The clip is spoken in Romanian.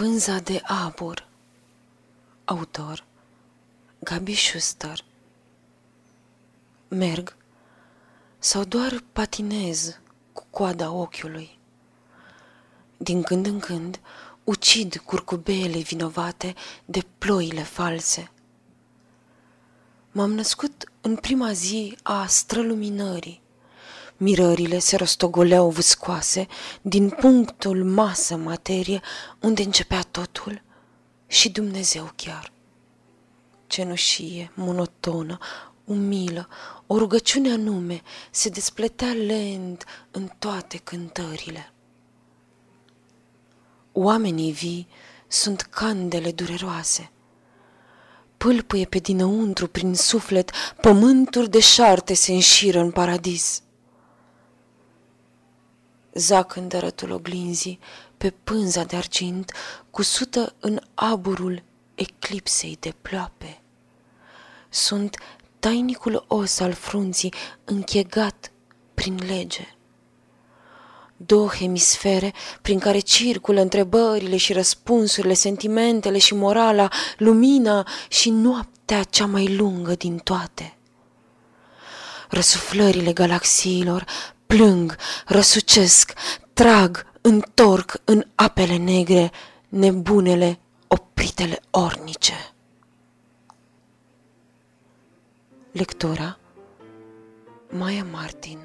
Pânza de abur Autor Gabi Schuster Merg sau doar patinez cu coada ochiului. Din când în când ucid curcubeele vinovate de ploile false. M-am născut în prima zi a străluminării. Mirările se rostogoleau vâscoase din punctul masă-materie unde începea totul și Dumnezeu chiar. Cenușie, monotonă, umilă, o rugăciune anume se despletea lent în toate cântările. Oamenii vii sunt candele dureroase. Pâlpâie pe dinăuntru prin suflet, pământuri de șarte se înșiră în paradis. Zac în dărătul oglinzii, pe pânza de argint, cusută în aburul eclipsei de ploape. Sunt tainicul os al frunții închegat prin lege. Două hemisfere prin care circulă întrebările și răspunsurile, sentimentele și morala, lumina și noaptea cea mai lungă din toate. Răsuflările galaxiilor plâng, răsucesc, trag, întorc în apele negre nebunele opritele ornice. Lectura Maya Martin